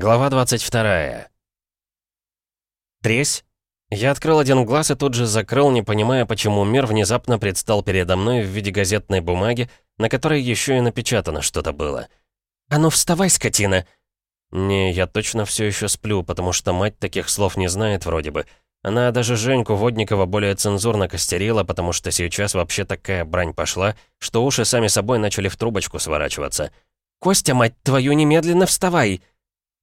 Глава 22. Тресь. Я открыл один глаз и тут же закрыл, не понимая, почему мир внезапно предстал передо мной в виде газетной бумаги, на которой еще и напечатано что-то было. «А ну вставай, скотина!» «Не, я точно все еще сплю, потому что мать таких слов не знает вроде бы. Она даже Женьку Водникова более цензурно костерила, потому что сейчас вообще такая брань пошла, что уши сами собой начали в трубочку сворачиваться. «Костя, мать твою, немедленно вставай!»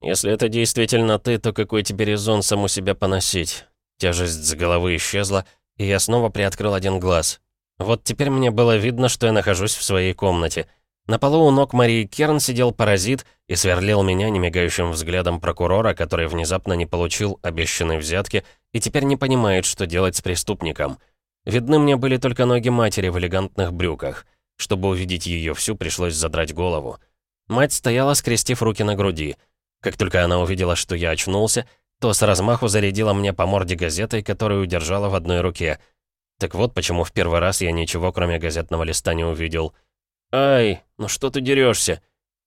«Если это действительно ты, то какой тебе резон саму себя поносить?» Тяжесть с головы исчезла, и я снова приоткрыл один глаз. Вот теперь мне было видно, что я нахожусь в своей комнате. На полу у ног Марии Керн сидел паразит и сверлил меня немигающим взглядом прокурора, который внезапно не получил обещанной взятки и теперь не понимает, что делать с преступником. Видны мне были только ноги матери в элегантных брюках. Чтобы увидеть ее всю, пришлось задрать голову. Мать стояла, скрестив руки на груди. Как только она увидела, что я очнулся, то с размаху зарядила мне по морде газетой, которую держала в одной руке. Так вот почему в первый раз я ничего, кроме газетного листа, не увидел. «Ай, ну что ты дерешься?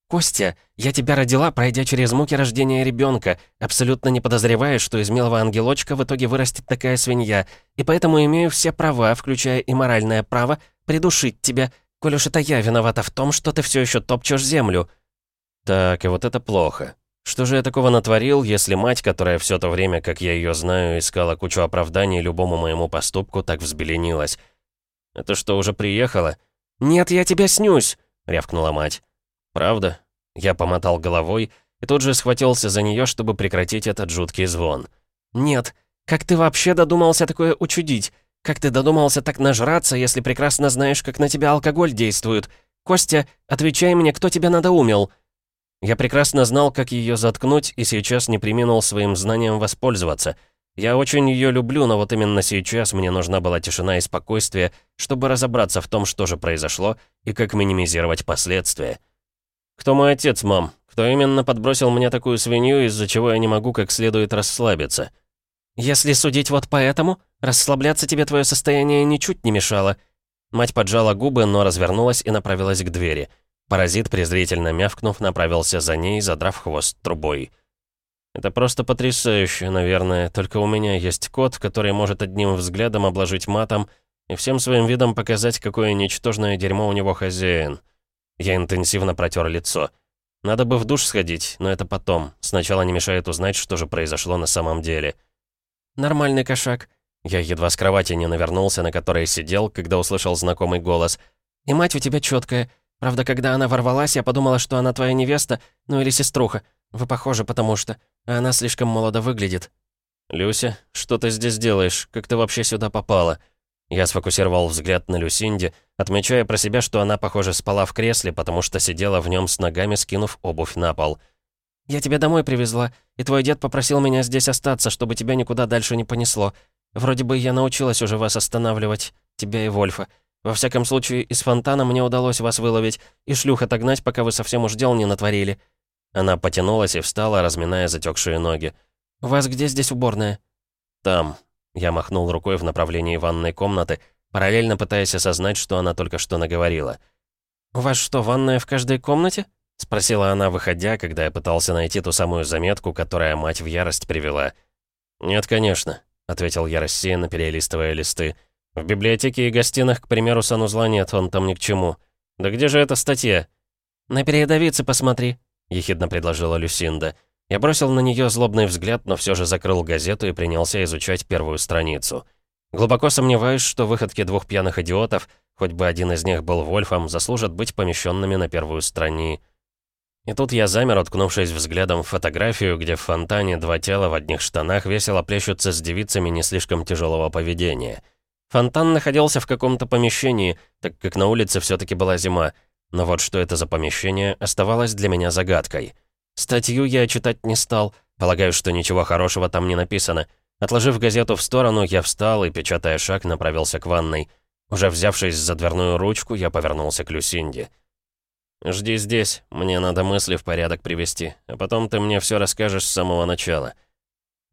«Костя, я тебя родила, пройдя через муки рождения ребенка, абсолютно не подозревая, что из милого ангелочка в итоге вырастет такая свинья, и поэтому имею все права, включая и моральное право, придушить тебя, коль уж это я виновата в том, что ты все еще топчешь землю». Так, и вот это плохо. Что же я такого натворил, если мать, которая все то время, как я ее знаю, искала кучу оправданий любому моему поступку, так взбеленилась? «Это что, уже приехала?» «Нет, я тебя снюсь!» — рявкнула мать. «Правда?» Я помотал головой и тут же схватился за нее, чтобы прекратить этот жуткий звон. «Нет, как ты вообще додумался такое учудить? Как ты додумался так нажраться, если прекрасно знаешь, как на тебя алкоголь действует? Костя, отвечай мне, кто тебя надоумил?» Я прекрасно знал, как ее заткнуть, и сейчас не приминул своим знанием воспользоваться. Я очень ее люблю, но вот именно сейчас мне нужна была тишина и спокойствие, чтобы разобраться в том, что же произошло, и как минимизировать последствия. «Кто мой отец, мам? Кто именно подбросил мне такую свинью, из-за чего я не могу как следует расслабиться?» «Если судить вот поэтому, расслабляться тебе твое состояние ничуть не мешало». Мать поджала губы, но развернулась и направилась к двери. Паразит, презрительно мявкнув, направился за ней, задрав хвост трубой. «Это просто потрясающе, наверное. Только у меня есть кот, который может одним взглядом обложить матом и всем своим видом показать, какое ничтожное дерьмо у него хозяин». Я интенсивно протер лицо. Надо бы в душ сходить, но это потом. Сначала не мешает узнать, что же произошло на самом деле. «Нормальный кошак». Я едва с кровати не навернулся, на которой сидел, когда услышал знакомый голос. «И мать у тебя четкая. Правда, когда она ворвалась, я подумала, что она твоя невеста, ну или сеструха. Вы похожи, потому что... А она слишком молодо выглядит». «Люся, что ты здесь делаешь? Как ты вообще сюда попала?» Я сфокусировал взгляд на Люсинде, отмечая про себя, что она, похоже, спала в кресле, потому что сидела в нем с ногами, скинув обувь на пол. «Я тебя домой привезла, и твой дед попросил меня здесь остаться, чтобы тебя никуда дальше не понесло. Вроде бы я научилась уже вас останавливать, тебя и Вольфа. Во всяком случае, из фонтана мне удалось вас выловить и шлюх отогнать, пока вы совсем уж дел не натворили». Она потянулась и встала, разминая затекшие ноги. «У вас где здесь уборная?» «Там». Я махнул рукой в направлении ванной комнаты, параллельно пытаясь осознать, что она только что наговорила. «У вас что, ванная в каждой комнате?» — спросила она, выходя, когда я пытался найти ту самую заметку, которая мать в ярость привела. «Нет, конечно», — ответил я рассеянно, перелистывая листы. В библиотеке и гостиных, к примеру, санузла нет, он там ни к чему. Да где же эта статья? На передовице посмотри, ехидно предложила Люсинда. Я бросил на нее злобный взгляд, но все же закрыл газету и принялся изучать первую страницу. Глубоко сомневаюсь, что выходки двух пьяных идиотов, хоть бы один из них был Вольфом, заслужат быть помещенными на первую страни. И тут я замер, уткнувшись взглядом в фотографию, где в фонтане два тела в одних штанах весело плещутся с девицами не слишком тяжелого поведения — Фонтан находился в каком-то помещении, так как на улице все-таки была зима. Но вот что это за помещение, оставалось для меня загадкой. Статью я читать не стал, полагаю, что ничего хорошего там не написано. Отложив газету в сторону, я встал и, печатая шаг, направился к ванной. Уже взявшись за дверную ручку, я повернулся к Люсинде. «Жди здесь, мне надо мысли в порядок привести, а потом ты мне все расскажешь с самого начала».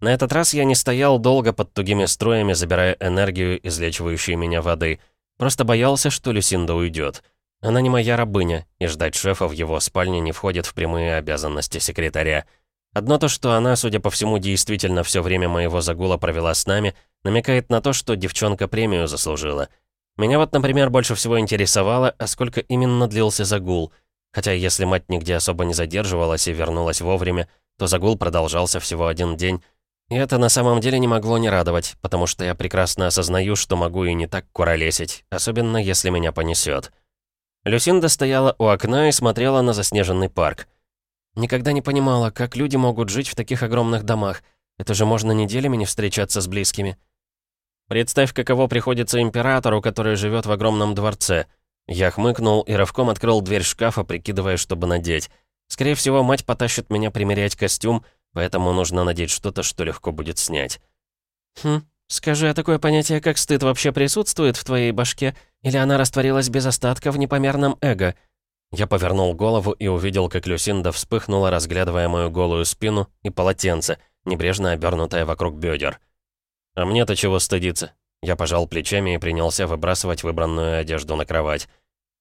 На этот раз я не стоял долго под тугими струями, забирая энергию, излечивающей меня воды. Просто боялся, что Люсинда уйдет. Она не моя рабыня, и ждать шефа в его спальне не входит в прямые обязанности секретаря. Одно то, что она, судя по всему, действительно все время моего загула провела с нами, намекает на то, что девчонка премию заслужила. Меня вот, например, больше всего интересовало, а сколько именно длился загул. Хотя если мать нигде особо не задерживалась и вернулась вовремя, то загул продолжался всего один день. И это на самом деле не могло не радовать, потому что я прекрасно осознаю, что могу и не так куролесить, особенно если меня понесет. Люсинда стояла у окна и смотрела на заснеженный парк. Никогда не понимала, как люди могут жить в таких огромных домах. Это же можно неделями не встречаться с близкими. Представь, каково приходится императору, который живет в огромном дворце. Я хмыкнул и рывком открыл дверь шкафа, прикидывая, чтобы надеть. Скорее всего, мать потащит меня примерять костюм, поэтому нужно надеть что-то, что легко будет снять. «Хм, скажи, а такое понятие, как стыд, вообще присутствует в твоей башке? Или она растворилась без остатка в непомерном эго?» Я повернул голову и увидел, как Люсинда вспыхнула, разглядывая мою голую спину и полотенце, небрежно обернутое вокруг бедер. «А мне-то чего стыдиться?» Я пожал плечами и принялся выбрасывать выбранную одежду на кровать.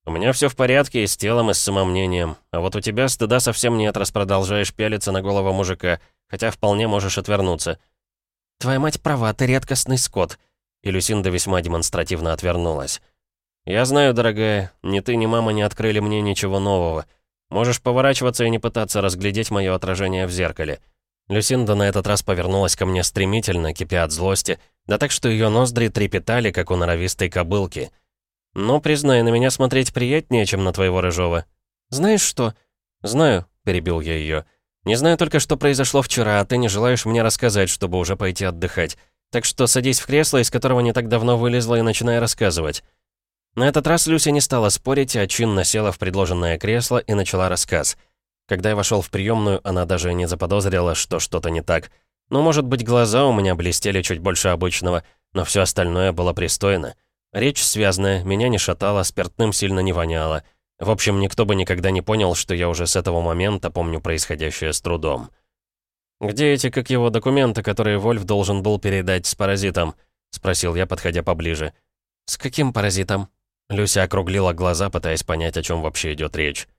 «У меня все в порядке и с телом, и с самомнением. А вот у тебя стыда совсем нет, раз продолжаешь пялиться на голову мужика, хотя вполне можешь отвернуться». «Твоя мать права, ты редкостный скот». И Люсинда весьма демонстративно отвернулась. «Я знаю, дорогая, ни ты, ни мама не открыли мне ничего нового. Можешь поворачиваться и не пытаться разглядеть мое отражение в зеркале». Люсинда на этот раз повернулась ко мне стремительно, кипя от злости, да так, что ее ноздри трепетали, как у норовистой кобылки. «Ну, признай, на меня смотреть приятнее, чем на твоего рыжого». «Знаешь что?» «Знаю», — перебил я ее. «Не знаю только, что произошло вчера, а ты не желаешь мне рассказать, чтобы уже пойти отдыхать. Так что садись в кресло, из которого не так давно вылезла, и начинай рассказывать». На этот раз Люся не стала спорить, а чинно села в предложенное кресло и начала рассказ. Когда я вошел в приемную, она даже не заподозрила, что что-то не так. Ну, может быть, глаза у меня блестели чуть больше обычного, но все остальное было пристойно. Речь связанная, меня не шатало, спиртным сильно не воняло. В общем, никто бы никогда не понял, что я уже с этого момента помню происходящее с трудом. «Где эти, как его, документы, которые Вольф должен был передать с паразитом?» — спросил я, подходя поближе. «С каким паразитом?» Люся округлила глаза, пытаясь понять, о чем вообще идет речь.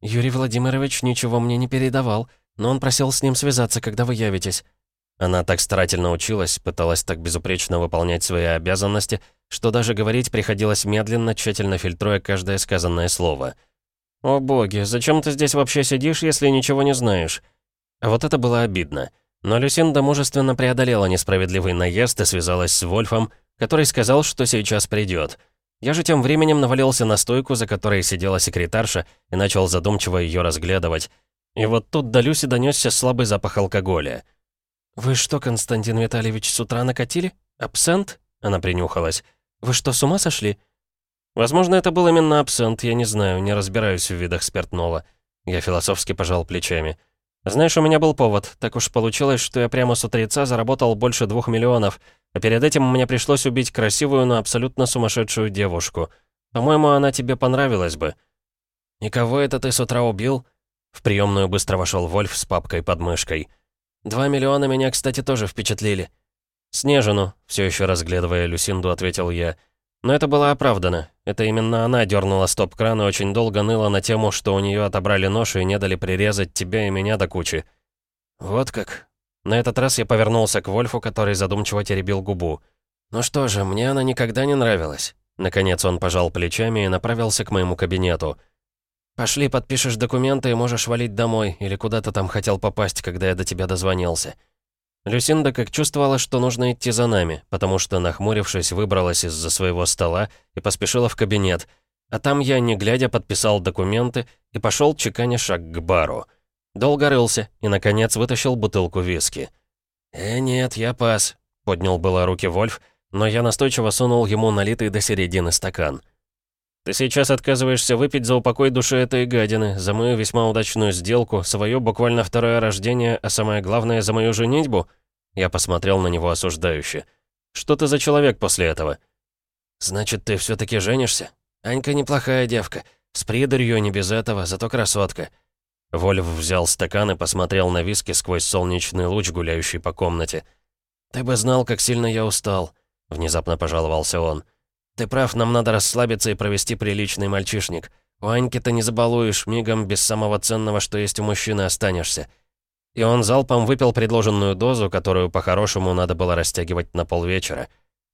«Юрий Владимирович ничего мне не передавал, но он просил с ним связаться, когда вы явитесь». Она так старательно училась, пыталась так безупречно выполнять свои обязанности, что даже говорить приходилось медленно, тщательно фильтруя каждое сказанное слово. «О боги, зачем ты здесь вообще сидишь, если ничего не знаешь?» А вот это было обидно. Но Люсинда мужественно преодолела несправедливый наезд и связалась с Вольфом, который сказал, что сейчас придет. Я же тем временем навалился на стойку, за которой сидела секретарша, и начал задумчиво ее разглядывать. И вот тут до Люси донесся слабый запах алкоголя. «Вы что, Константин Витальевич, с утра накатили? Абсент?» Она принюхалась. «Вы что, с ума сошли?» «Возможно, это был именно абсент, я не знаю, не разбираюсь в видах спиртного». Я философски пожал плечами. «Знаешь, у меня был повод. Так уж получилось, что я прямо с утреца заработал больше двух миллионов, а перед этим мне пришлось убить красивую, но абсолютно сумасшедшую девушку. По-моему, она тебе понравилась бы». «Никого это ты с утра убил?» В приемную быстро вошел Вольф с папкой под мышкой. «Два миллиона меня, кстати, тоже впечатлили». «Снежину», все еще разглядывая Люсинду, ответил я. Но это было оправдано. Это именно она дернула стоп-кран и очень долго ныла на тему, что у нее отобрали нож и не дали прирезать тебя и меня до кучи. «Вот как», на этот раз я повернулся к Вольфу, который задумчиво теребил губу. «Ну что же, мне она никогда не нравилась». Наконец он пожал плечами и направился к моему кабинету. «Пошли, подпишешь документы и можешь валить домой, или куда ты там хотел попасть, когда я до тебя дозвонился». Люсинда как чувствовала, что нужно идти за нами, потому что, нахмурившись, выбралась из-за своего стола и поспешила в кабинет. А там я, не глядя, подписал документы и пошел чеканя шаг к бару. Долго рылся и, наконец, вытащил бутылку виски. «Э, нет, я пас», — поднял было руки Вольф, но я настойчиво сунул ему налитый до середины стакан. «Ты сейчас отказываешься выпить за упокой души этой гадины, за мою весьма удачную сделку, свое буквально второе рождение, а самое главное, за мою женитьбу?» Я посмотрел на него осуждающе. «Что ты за человек после этого?» «Значит, ты все таки женишься? Анька неплохая девка. С придурью не без этого, зато красотка. Вольф взял стакан и посмотрел на виски сквозь солнечный луч, гуляющий по комнате. «Ты бы знал, как сильно я устал», — внезапно пожаловался он. «Ты прав, нам надо расслабиться и провести приличный мальчишник. У Аньки ты не забалуешь, мигом без самого ценного, что есть у мужчины, останешься». И он залпом выпил предложенную дозу, которую по-хорошему надо было растягивать на полвечера.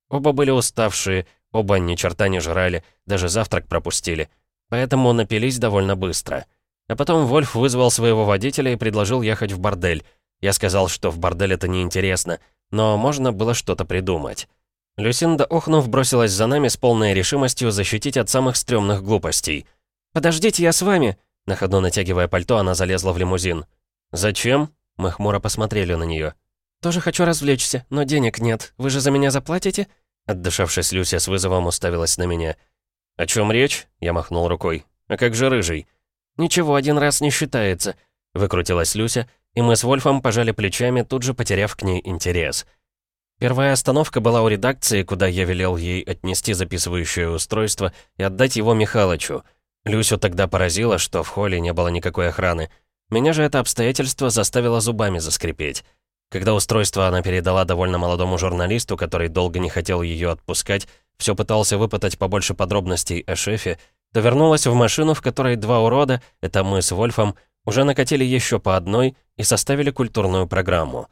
Оба были уставшие, оба ни черта не жрали, даже завтрак пропустили. Поэтому напились довольно быстро. А потом Вольф вызвал своего водителя и предложил ехать в бордель. Я сказал, что в бордель это неинтересно, но можно было что-то придумать. Люсинда, охнув, бросилась за нами с полной решимостью защитить от самых стрёмных глупостей. «Подождите, я с вами!» На ходу натягивая пальто, она залезла в лимузин. «Зачем?» Мы хмуро посмотрели на неё. «Тоже хочу развлечься, но денег нет. Вы же за меня заплатите?» Отдышавшись, Люся с вызовом уставилась на меня. «О чем речь?» Я махнул рукой. «А как же рыжий?» «Ничего, один раз не считается», — выкрутилась Люся, и мы с Вольфом пожали плечами, тут же потеряв к ней интерес. Первая остановка была у редакции, куда я велел ей отнести записывающее устройство и отдать его Михалычу. Люсю тогда поразило, что в холле не было никакой охраны. Меня же это обстоятельство заставило зубами заскрипеть. Когда устройство она передала довольно молодому журналисту, который долго не хотел ее отпускать, все пытался выпытать побольше подробностей о шефе, то вернулась в машину, в которой два урода, это мы с Вольфом, уже накатили еще по одной и составили культурную программу.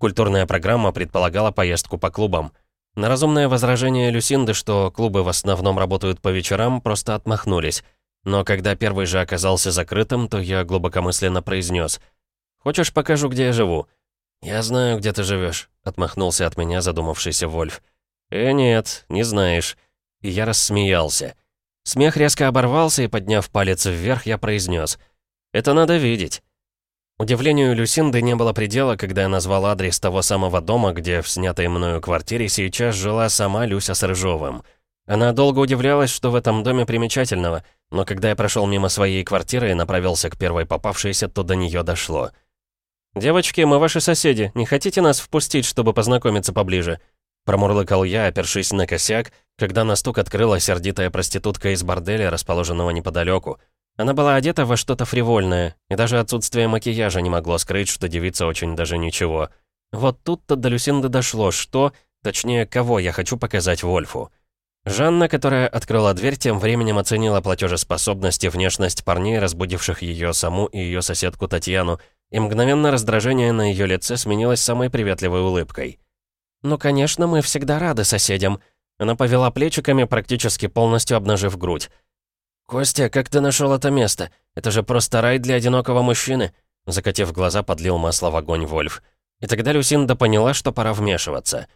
Культурная программа предполагала поездку по клубам. На разумное возражение Люсинды, что клубы в основном работают по вечерам, просто отмахнулись. Но когда первый же оказался закрытым, то я глубокомысленно произнес: «Хочешь, покажу, где я живу?» «Я знаю, где ты живешь, отмахнулся от меня задумавшийся Вольф. «Э, нет, не знаешь». И я рассмеялся. Смех резко оборвался, и, подняв палец вверх, я произнес: «Это надо видеть». Удивлению Люсинды не было предела, когда я назвал адрес того самого дома, где в снятой мною квартире сейчас жила сама Люся с Рыжовым. Она долго удивлялась, что в этом доме примечательного, но когда я прошел мимо своей квартиры и направился к первой попавшейся, то до нее дошло. «Девочки, мы ваши соседи. Не хотите нас впустить, чтобы познакомиться поближе?» Промурлыкал я, опершись на косяк, когда на стук открыла сердитая проститутка из борделя, расположенного неподалеку. Она была одета во что-то фривольное, и даже отсутствие макияжа не могло скрыть, что девица очень даже ничего. Вот тут-то до Люсинды дошло, что, точнее, кого я хочу показать Вольфу. Жанна, которая открыла дверь, тем временем оценила платежеспособность и внешность парней, разбудивших ее саму и ее соседку Татьяну, и мгновенно раздражение на ее лице сменилось самой приветливой улыбкой. «Ну, конечно, мы всегда рады соседям». Она повела плечиками, практически полностью обнажив грудь. «Костя, как ты нашел это место? Это же просто рай для одинокого мужчины!» Закатив глаза, подлил масло в огонь Вольф. И тогда Люсинда поняла, что пора вмешиваться.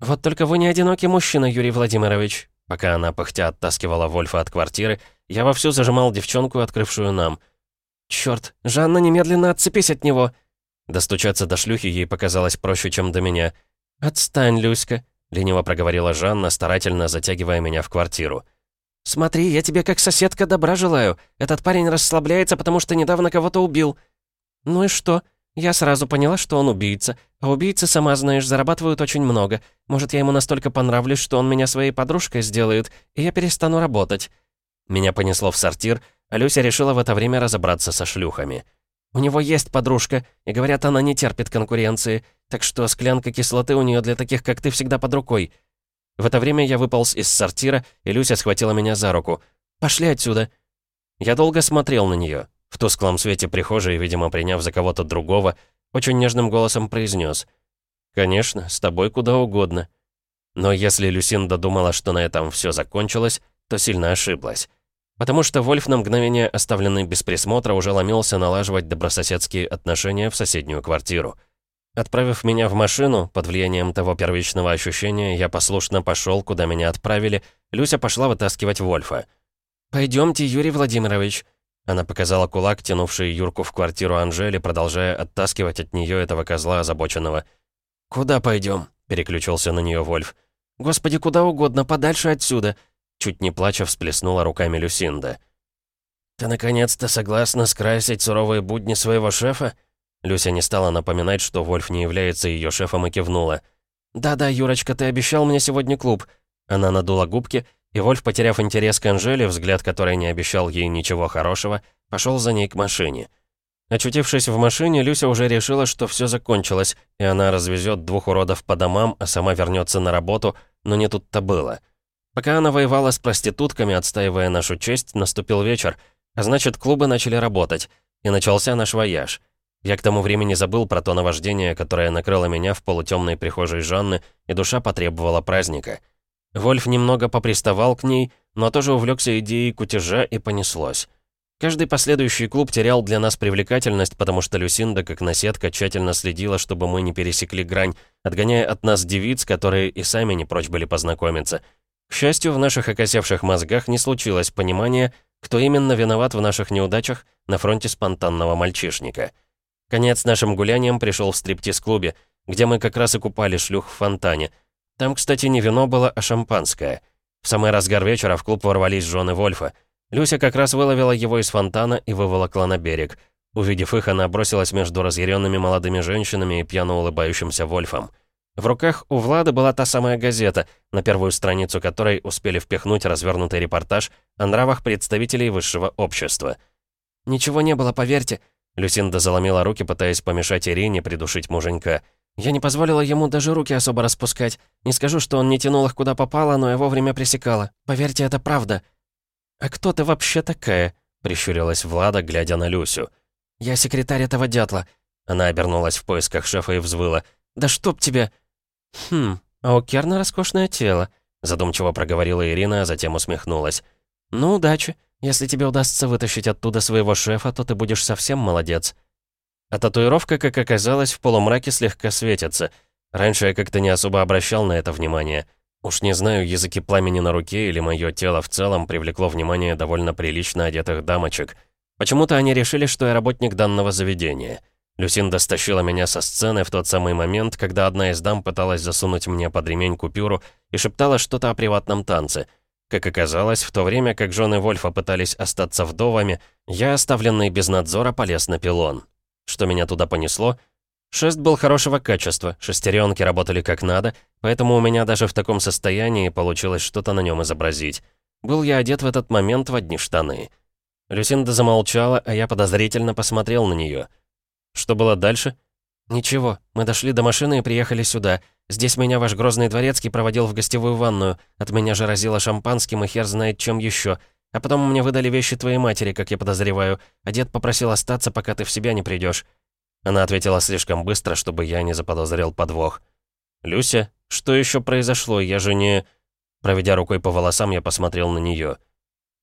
«Вот только вы не одинокий мужчина, Юрий Владимирович». Пока она пыхтя оттаскивала Вольфа от квартиры, я вовсю зажимал девчонку, открывшую нам. «Чёрт, Жанна, немедленно отцепись от него!» Достучаться до шлюхи ей показалось проще, чем до меня. «Отстань, Люська», — лениво проговорила Жанна, старательно затягивая меня в квартиру. «Смотри, я тебе как соседка добра желаю. Этот парень расслабляется, потому что недавно кого-то убил». «Ну и что? Я сразу поняла, что он убийца. А убийцы, сама знаешь, зарабатывают очень много. Может, я ему настолько понравлюсь, что он меня своей подружкой сделает, и я перестану работать». Меня понесло в сортир, а Люся решила в это время разобраться со шлюхами. «У него есть подружка, и говорят, она не терпит конкуренции, так что склянка кислоты у нее для таких, как ты, всегда под рукой. В это время я выполз из сортира, и Люся схватила меня за руку. «Пошли отсюда!» Я долго смотрел на нее. В тусклом свете прихожей, видимо, приняв за кого-то другого, очень нежным голосом произнес: «Конечно, с тобой куда угодно». Но если Люсинда думала, что на этом все закончилось, то сильно ошиблась. Потому что Вольф на мгновение, оставленный без присмотра, уже ломился налаживать добрососедские отношения в соседнюю квартиру. Отправив меня в машину, под влиянием того первичного ощущения, я послушно пошел, куда меня отправили. Люся пошла вытаскивать Вольфа. «Пойдемте, Юрий Владимирович». Она показала кулак, тянувший Юрку в квартиру Анжели, продолжая оттаскивать от нее этого козла озабоченного. «Куда пойдем?» — переключился на нее Вольф. «Господи, куда угодно, подальше отсюда!» Чуть не плача всплеснула руками Люсинда. «Ты наконец-то согласна скрасить суровые будни своего шефа?» Люся не стала напоминать, что Вольф не является ее шефом и кивнула. «Да-да, Юрочка, ты обещал мне сегодня клуб». Она надула губки, и Вольф, потеряв интерес к Анжеле, взгляд которой не обещал ей ничего хорошего, пошел за ней к машине. Очутившись в машине, Люся уже решила, что все закончилось, и она развезет двух уродов по домам, а сама вернется на работу, но не тут-то было. Пока она воевала с проститутками, отстаивая нашу честь, наступил вечер, а значит, клубы начали работать, и начался наш вояж — Я к тому времени забыл про то наваждение, которое накрыло меня в полутемной прихожей Жанны, и душа потребовала праздника. Вольф немного поприставал к ней, но тоже увлекся идеей кутежа и понеслось. Каждый последующий клуб терял для нас привлекательность, потому что Люсинда, как наседка, тщательно следила, чтобы мы не пересекли грань, отгоняя от нас девиц, которые и сами не прочь были познакомиться. К счастью, в наших окосевших мозгах не случилось понимания, кто именно виноват в наших неудачах на фронте спонтанного мальчишника. Конец нашим гуляниям пришел в стриптиз-клубе, где мы как раз и купали шлюх в фонтане. Там, кстати, не вино было, а шампанское. В самый разгар вечера в клуб ворвались жены Вольфа. Люся как раз выловила его из фонтана и выволокла на берег. Увидев их, она бросилась между разъяренными молодыми женщинами и пьяно улыбающимся Вольфом. В руках у Влада была та самая газета, на первую страницу которой успели впихнуть развернутый репортаж о нравах представителей высшего общества. «Ничего не было, поверьте», Люсинда заломила руки, пытаясь помешать Ирине придушить муженька. «Я не позволила ему даже руки особо распускать. Не скажу, что он не тянул их куда попало, но я вовремя пресекала. Поверьте, это правда». «А кто ты вообще такая?» — прищурилась Влада, глядя на Люсю. «Я секретарь этого дятла». Она обернулась в поисках шефа и взвыла. «Да чтоб тебя...» «Хм, а у Керна роскошное тело», — задумчиво проговорила Ирина, а затем усмехнулась. «Ну, удачи. Если тебе удастся вытащить оттуда своего шефа, то ты будешь совсем молодец». А татуировка, как оказалось, в полумраке слегка светится. Раньше я как-то не особо обращал на это внимание. Уж не знаю, языки пламени на руке или мое тело в целом привлекло внимание довольно прилично одетых дамочек. Почему-то они решили, что я работник данного заведения. Люсинда стащила меня со сцены в тот самый момент, когда одна из дам пыталась засунуть мне под ремень купюру и шептала что-то о приватном танце — как оказалось, в то время как жены Вольфа пытались остаться вдовами, я, оставленный без надзора, полез на пилон. Что меня туда понесло? Шест был хорошего качества, шестеренки работали как надо, поэтому у меня даже в таком состоянии получилось что-то на нем изобразить. Был я одет в этот момент в одни штаны. Люсинда замолчала, а я подозрительно посмотрел на нее. Что было дальше? «Ничего, мы дошли до машины и приехали сюда. Здесь меня ваш грозный дворецкий проводил в гостевую ванную. От меня же разило шампанским, и хер знает чем еще. А потом мне выдали вещи твоей матери, как я подозреваю. А дед попросил остаться, пока ты в себя не придешь. Она ответила слишком быстро, чтобы я не заподозрил подвох. «Люся, что еще произошло? Я же не...» Проведя рукой по волосам, я посмотрел на нее.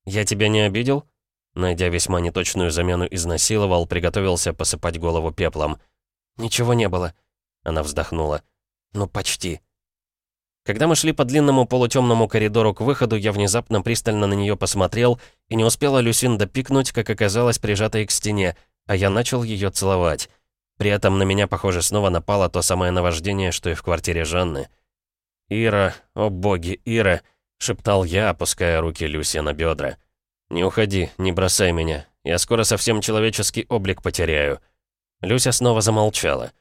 «Я тебя не обидел?» Найдя весьма неточную замену «изнасиловал», приготовился посыпать голову пеплом. «Ничего не было». Она вздохнула. «Ну, почти». Когда мы шли по длинному полутемному коридору к выходу, я внезапно пристально на нее посмотрел, и не успела Люсинда пикнуть, как оказалось прижатой к стене, а я начал ее целовать. При этом на меня, похоже, снова напало то самое наваждение, что и в квартире Жанны. «Ира, о боги, Ира!» — шептал я, опуская руки Люси на бедра. «Не уходи, не бросай меня. Я скоро совсем человеческий облик потеряю». Люся снова замолчала.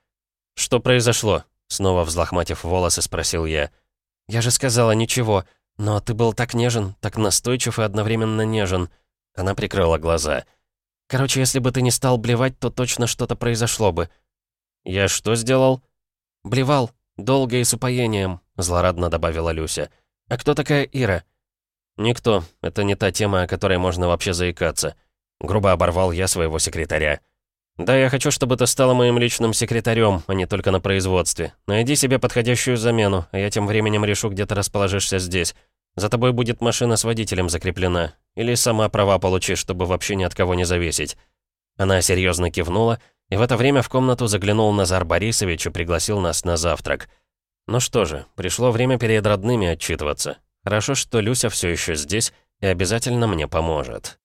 «Что произошло?» Снова взлохматив волосы, спросил я. «Я же сказала ничего, но ты был так нежен, так настойчив и одновременно нежен». Она прикрыла глаза. «Короче, если бы ты не стал блевать, то точно что-то произошло бы». «Я что сделал?» «Блевал. Долго и с упоением», — злорадно добавила Люся. «А кто такая Ира?» «Никто. Это не та тема, о которой можно вообще заикаться». Грубо оборвал я своего секретаря. «Да, я хочу, чтобы ты стала моим личным секретарем, а не только на производстве. Найди себе подходящую замену, а я тем временем решу, где ты расположишься здесь. За тобой будет машина с водителем закреплена. Или сама права получишь, чтобы вообще ни от кого не зависеть». Она серьезно кивнула, и в это время в комнату заглянул Назар Борисович и пригласил нас на завтрак. Ну что же, пришло время перед родными отчитываться. Хорошо, что Люся все еще здесь и обязательно мне поможет.